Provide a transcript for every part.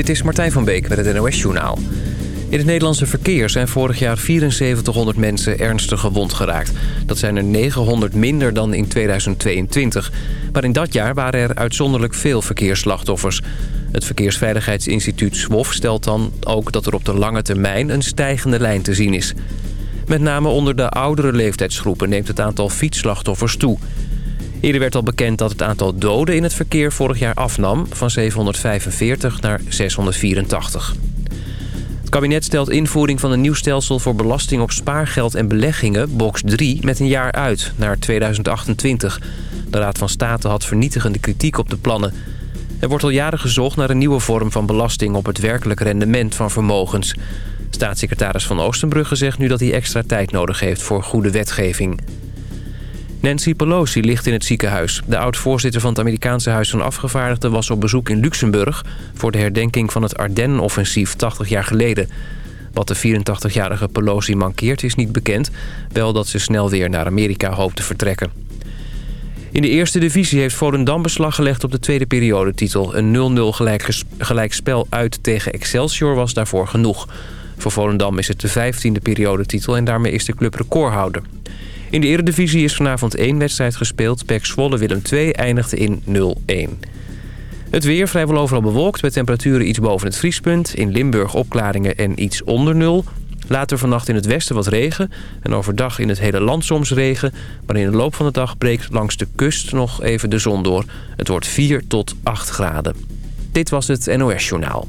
Dit is Martijn van Beek met het NOS-journaal. In het Nederlandse verkeer zijn vorig jaar 7400 mensen ernstig gewond geraakt. Dat zijn er 900 minder dan in 2022. Maar in dat jaar waren er uitzonderlijk veel verkeersslachtoffers. Het Verkeersveiligheidsinstituut SWOF stelt dan ook dat er op de lange termijn een stijgende lijn te zien is. Met name onder de oudere leeftijdsgroepen neemt het aantal fietsslachtoffers toe... Eerder werd al bekend dat het aantal doden in het verkeer vorig jaar afnam... van 745 naar 684. Het kabinet stelt invoering van een nieuw stelsel voor belasting op spaargeld en beleggingen, box 3, met een jaar uit, naar 2028. De Raad van State had vernietigende kritiek op de plannen. Er wordt al jaren gezocht naar een nieuwe vorm van belasting op het werkelijk rendement van vermogens. Staatssecretaris Van Oostenbrugge zegt nu dat hij extra tijd nodig heeft voor goede wetgeving. Nancy Pelosi ligt in het ziekenhuis. De oud-voorzitter van het Amerikaanse Huis van Afgevaardigden was op bezoek in Luxemburg... voor de herdenking van het Ardennen-offensief 80 jaar geleden. Wat de 84-jarige Pelosi mankeert is niet bekend. Wel dat ze snel weer naar Amerika hoopt te vertrekken. In de eerste divisie heeft Volendam beslag gelegd op de tweede periodetitel. Een 0-0 gelijk, gelijkspel uit tegen Excelsior was daarvoor genoeg. Voor Volendam is het de 15e periodetitel en daarmee is de club recordhouder. In de eredivisie is vanavond één wedstrijd gespeeld. Pek Zwolle Willem 2 eindigde in 0-1. Het weer vrijwel overal bewolkt met temperaturen iets boven het vriespunt. In Limburg opklaringen en iets onder nul. Later vannacht in het westen wat regen. En overdag in het hele land soms regen. Maar in de loop van de dag breekt langs de kust nog even de zon door. Het wordt 4 tot 8 graden. Dit was het NOS Journaal.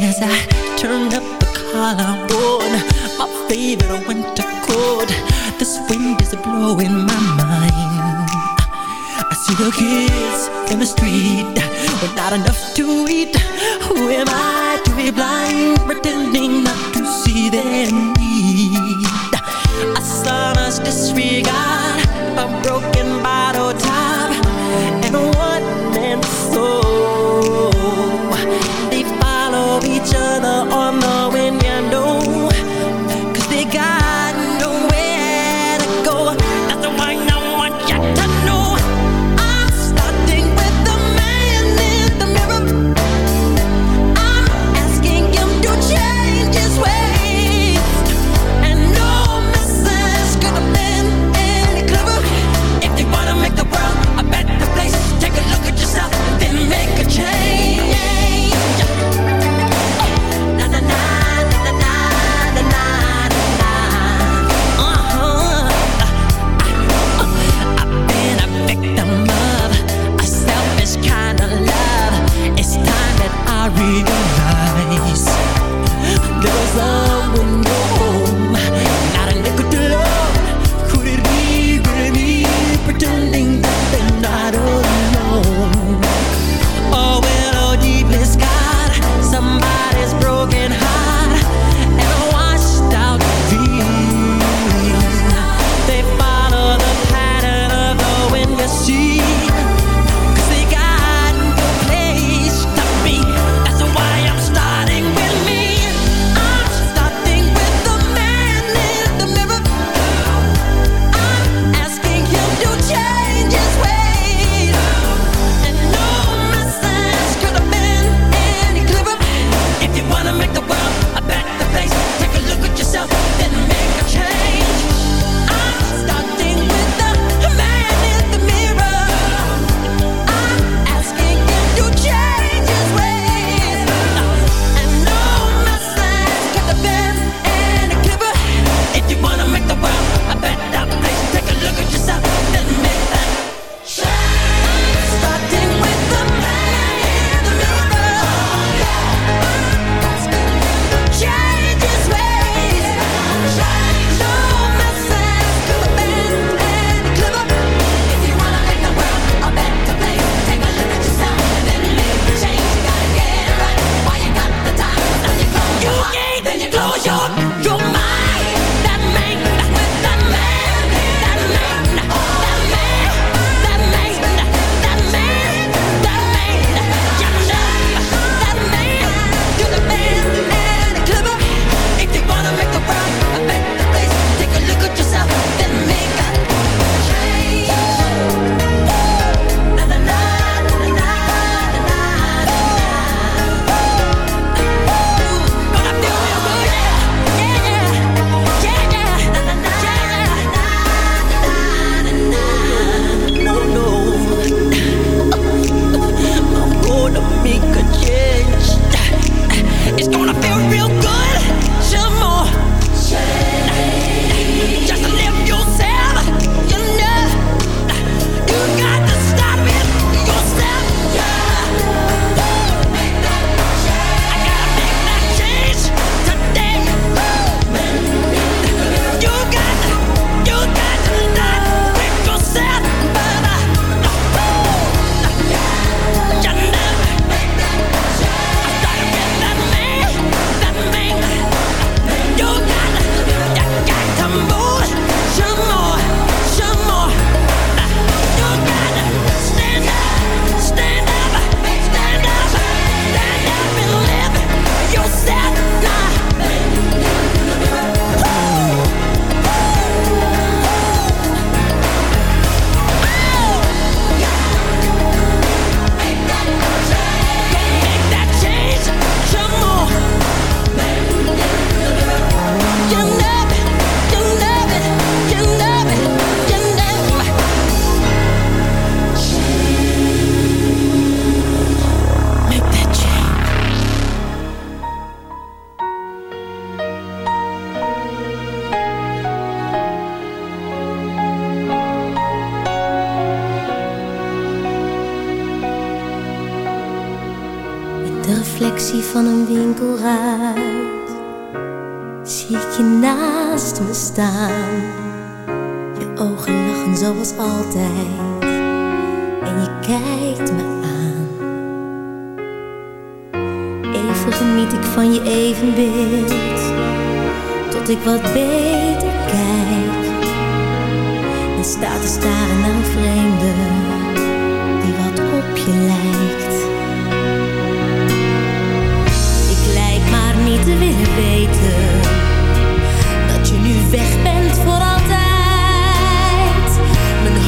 As I turn up the collar on my favorite winter coat, this wind is blowing my mind. I see the kids in the street with not enough to eat. Who am I to be blind, pretending not to see their need? A son's disregard, a broken bottle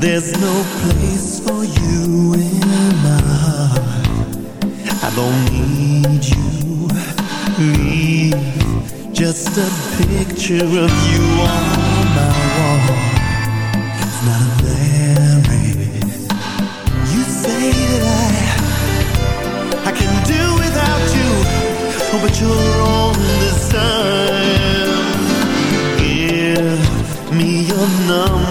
There's no place for you in my heart. I don't need you. Leave just a picture of you on my wall. It's not a marriage. You say that I I can do without you, oh, but you're wrong this time. Give me your number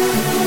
Thank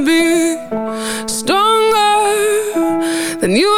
be stronger than you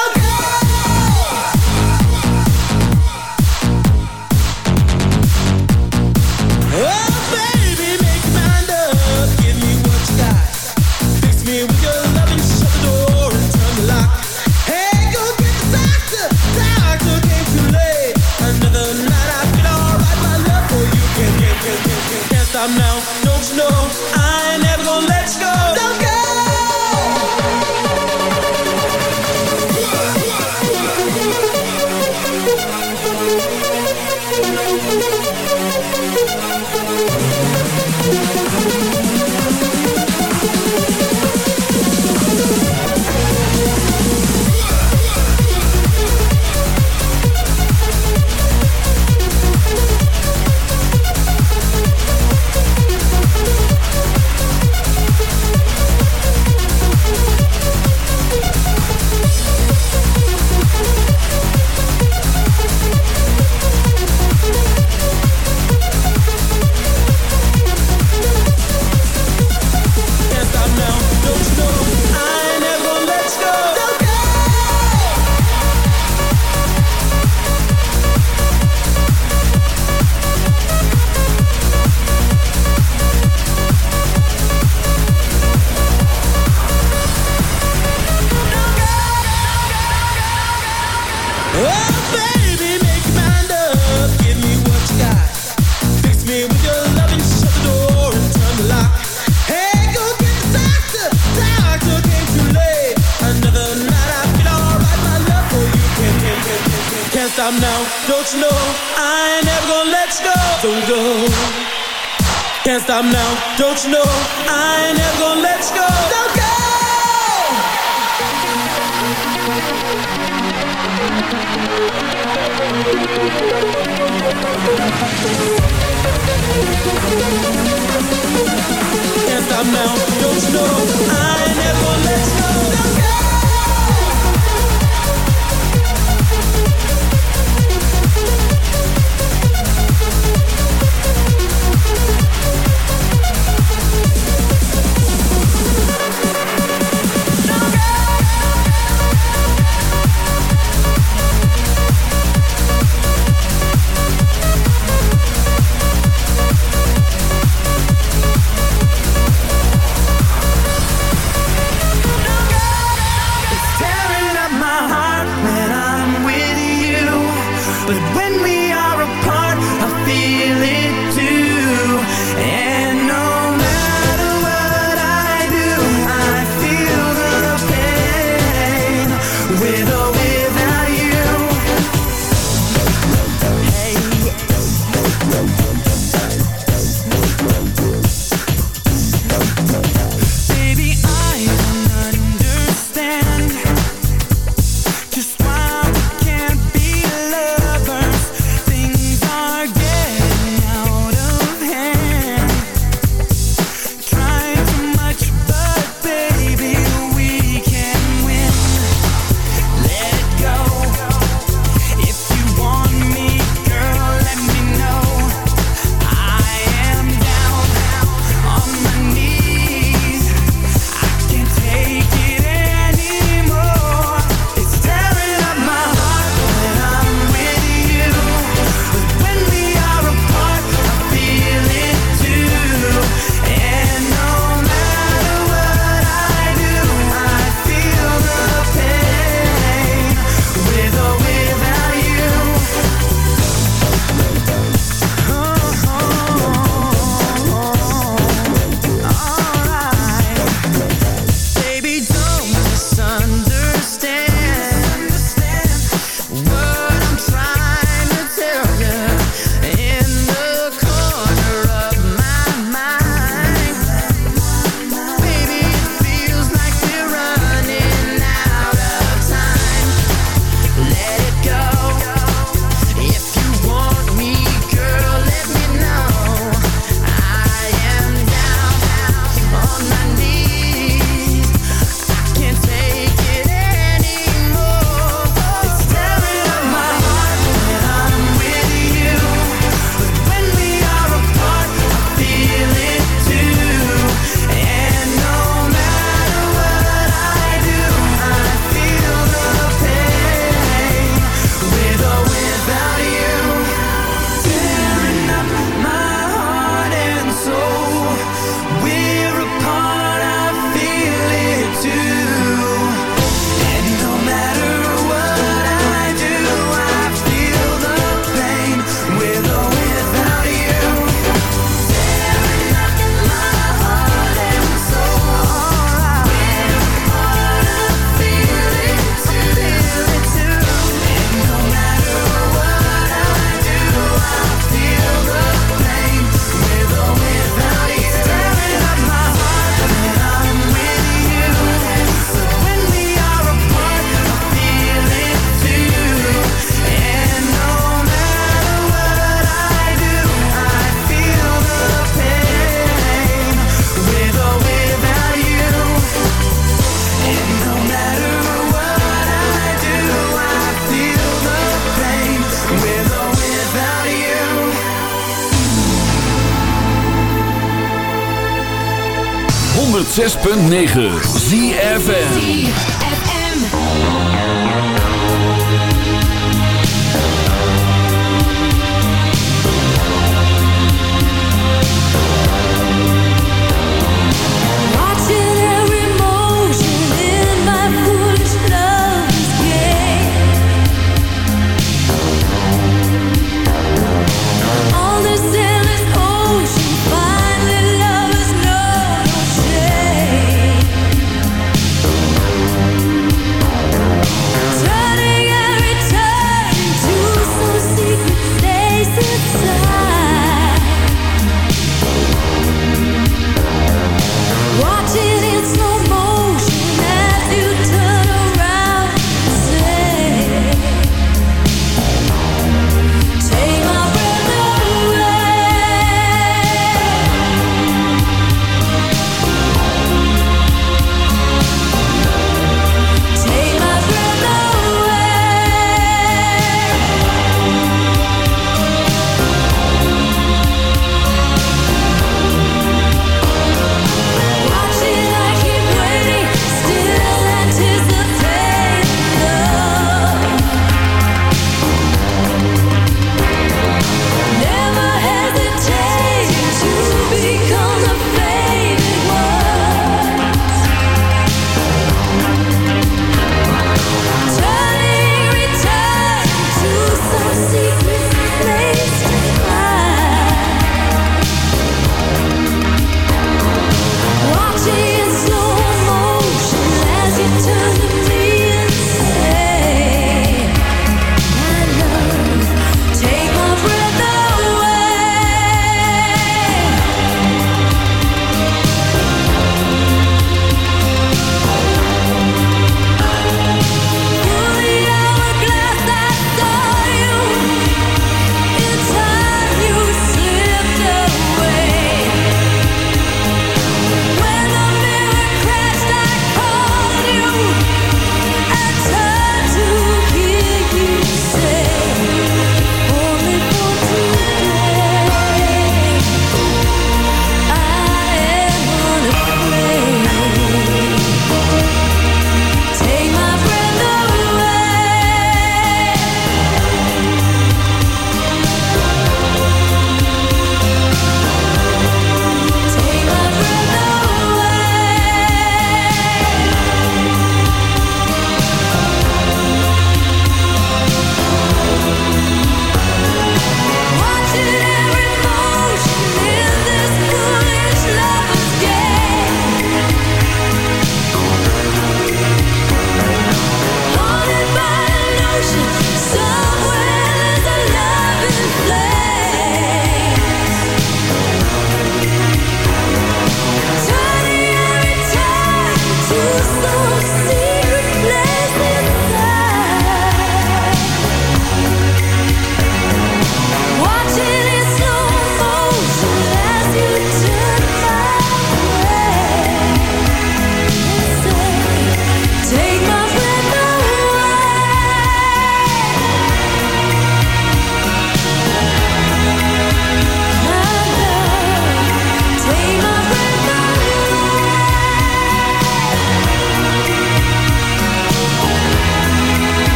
106.9